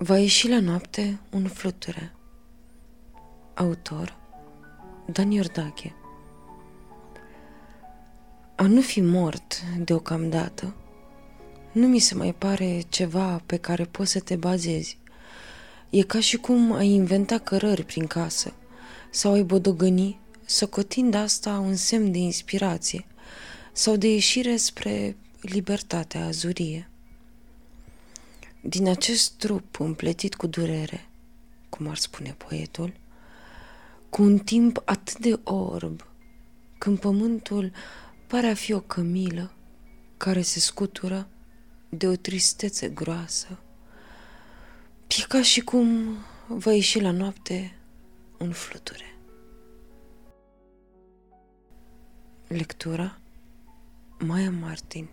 Va ieși la noapte un fluture. Autor Dan Iordache A nu fi mort deocamdată nu mi se mai pare ceva pe care poți să te bazezi. E ca și cum ai inventa cărări prin casă sau ai bodogăni, socotind asta un semn de inspirație sau de ieșire spre libertatea azurie. Din acest trup împletit cu durere, cum ar spune poetul, cu un timp atât de orb, când pământul pare a fi o cămilă care se scutură de o tristețe groasă, e ca și cum va ieși la noapte un fluture. Lectura Maya Martin